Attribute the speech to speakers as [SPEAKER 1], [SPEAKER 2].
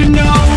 [SPEAKER 1] you know.